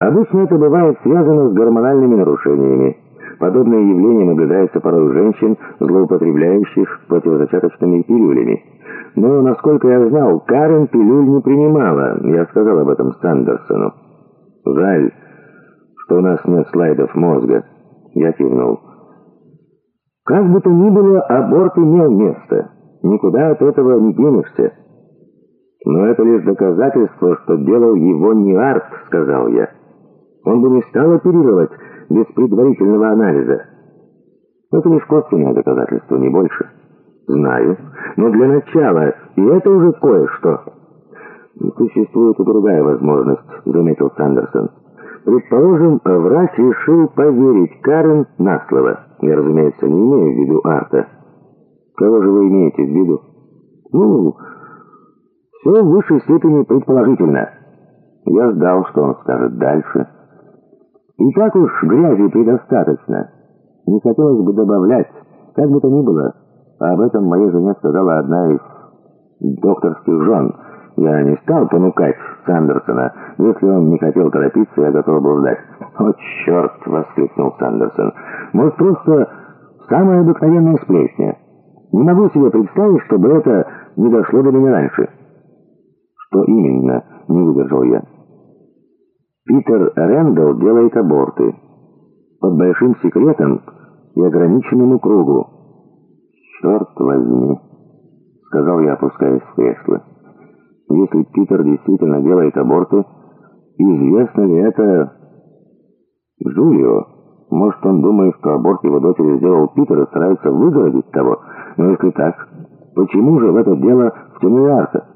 Обычно это бывает связано с гормональными нарушениями. Подобное явление наблюдается порой у женщин, злоупотребляющих противозачаточными пилюлями. Но, насколько я знал, Карен пилюль не принимала. Я сказал об этом Сандерсону. Жаль, что у нас нет слайдов мозга. Я кивнул. Как бы то ни было, аборт имел место. Никуда от этого не денешься. Но это лишь доказательство, что делал его не Арт, сказал я. Он бы не стал оперировать без предварительного анализа. Это лишь косвенное доказательство, не больше. Знаю, но для начала, и это уже кое-что. Существует и другая возможность, заметил Сандерсон. Предположим, врач решил поверить Карен на слово. Я, разумеется, не имею в виду Арта. Кого же вы имеете в виду? Ну, все в высшей степени предположительно. Я ждал, что он скажет дальше. И так уж грязи предостаточно. Не хотелось бы добавлять, как бы то ни было. Об этом моей жене сказала одна из докторских жен. Я не стал понукать Сандерсона. Если он не хотел торопиться, я готов был ждать. «О, черт!» — воскликнул Сандерсон. «Может, просто самая обыкновенная сплетня. Не могу себе представить, чтобы это не дошло до меня раньше». «Что именно?» — не выдержал я. Питер Рэндалл делает аборты. Под большим секретом и ограниченному кругу. «Черт возьми», — сказал я, опускаясь в кресло. «Если Питер действительно делает аборты, известно ли это Джулио? Может, он думает, что аборт его дочери сделал Питер и старается выгородить того? Но если так, почему же в это дело втянули Арта?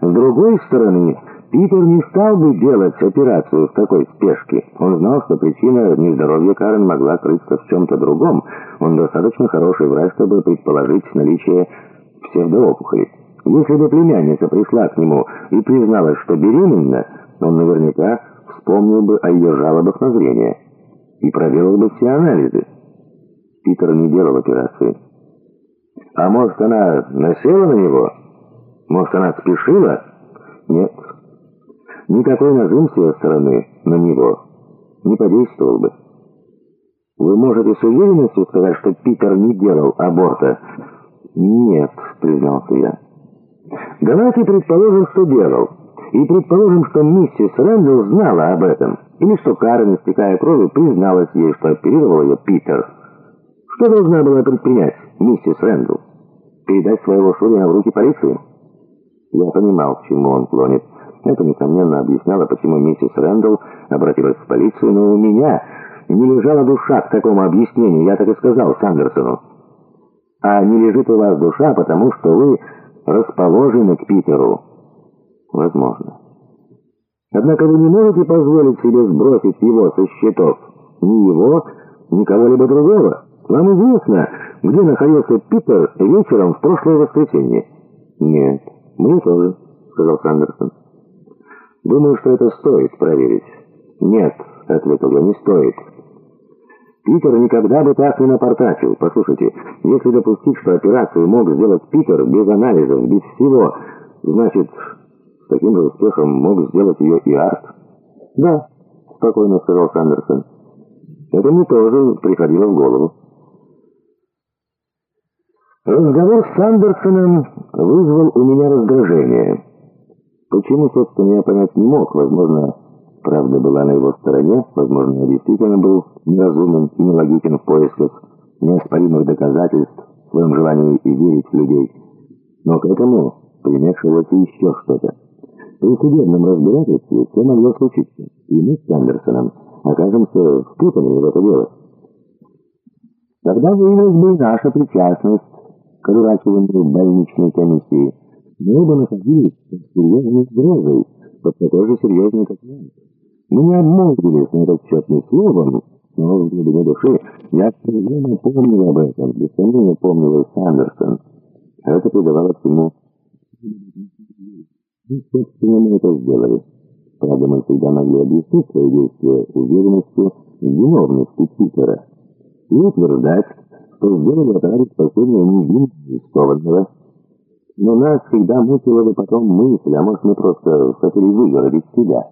С другой стороны, Питер не стал бы делать операцию в такой спешке. Он знал, что причина нездоровья Карен могла крыться в чем-то другом. Он достаточно хороший врач, чтобы предположить наличие псевдоопухоли. Если бы племянница пришла к нему и призналась, что беременна, он наверняка вспомнил бы о ее жалобах на зрение и проделал бы все анализы. Питер не делал операции. А может, она насела на него? Может, она спешила? Нет. Никакой нажим с ее стороны на него не подействовал бы. Вы можете с уверенностью сказать, что Питер не делал аборта? Нет, признался я. Давайте предположим, что делал. И предположим, что миссис Рэндалл знала об этом. Или что Карен, истекая кровью, призналась ей, что оперировал ее Питер. Что должна была предпринять миссис Рэндалл? Передать своего Шурина в руки полиции? Я понимал, к чему он клонит. Это, несомненно, объясняло, почему миссис Рэндалл обратилась в полицию, но у меня не лежала душа к такому объяснению, я так и сказал Сандерсону. А не лежит у вас душа, потому что вы расположены к Питеру. Возможно. Однако вы не можете позволить себе сбросить его со счетов. Ни его, ни кого-либо другого. Вам известно, где находился Питер вечером в прошлое воскресенье? Нет, мне тоже, сказал Сандерсон. Думаю, что это стоит проверить. Нет, ответил я, не стоит. Питер никогда бы так не напортачил. Послушайте, если допустить, что операцию мог сделать Питер без анализов, без всего, значит, с таким же успехом мог сделать ее и Арт? Да, спокойно сказал Сандерсон. Это мне тоже приходило в голову. Разговор с Сандерсоном вызвал у меня раздражение. Почему, собственно, я понять не мог. Возможно, правда была на его стороне, возможно, я действительно был неразумен и нелогичен в поисках неоспоримых доказательств в своем желании верить в людей. Но к этому примешивалось еще что-то. При судебном разбирательстве все могло случиться, и мы с Андерсоном окажемся впутанными в это дело. Тогда выявилась бы наша причастность к одурачиванию больничной комиссии. Мы оба находились под серьезной угрозой, под такой же серьезной, как я. Мы не обмолвились на этот счет ни словом, но в глубине души я определенно помнил об этом, без сомнения помнил и Сандерсон. Это придавало всему... И, собственно, мы это сделали. Правда, мы всегда могли объяснить свои действия уверенностью в виновности Питера и утверждать, что сделали это ради спасения невинного арестованного, но нас всегда мучила бы потом мысль, а может мы просто хотели выгородить себя.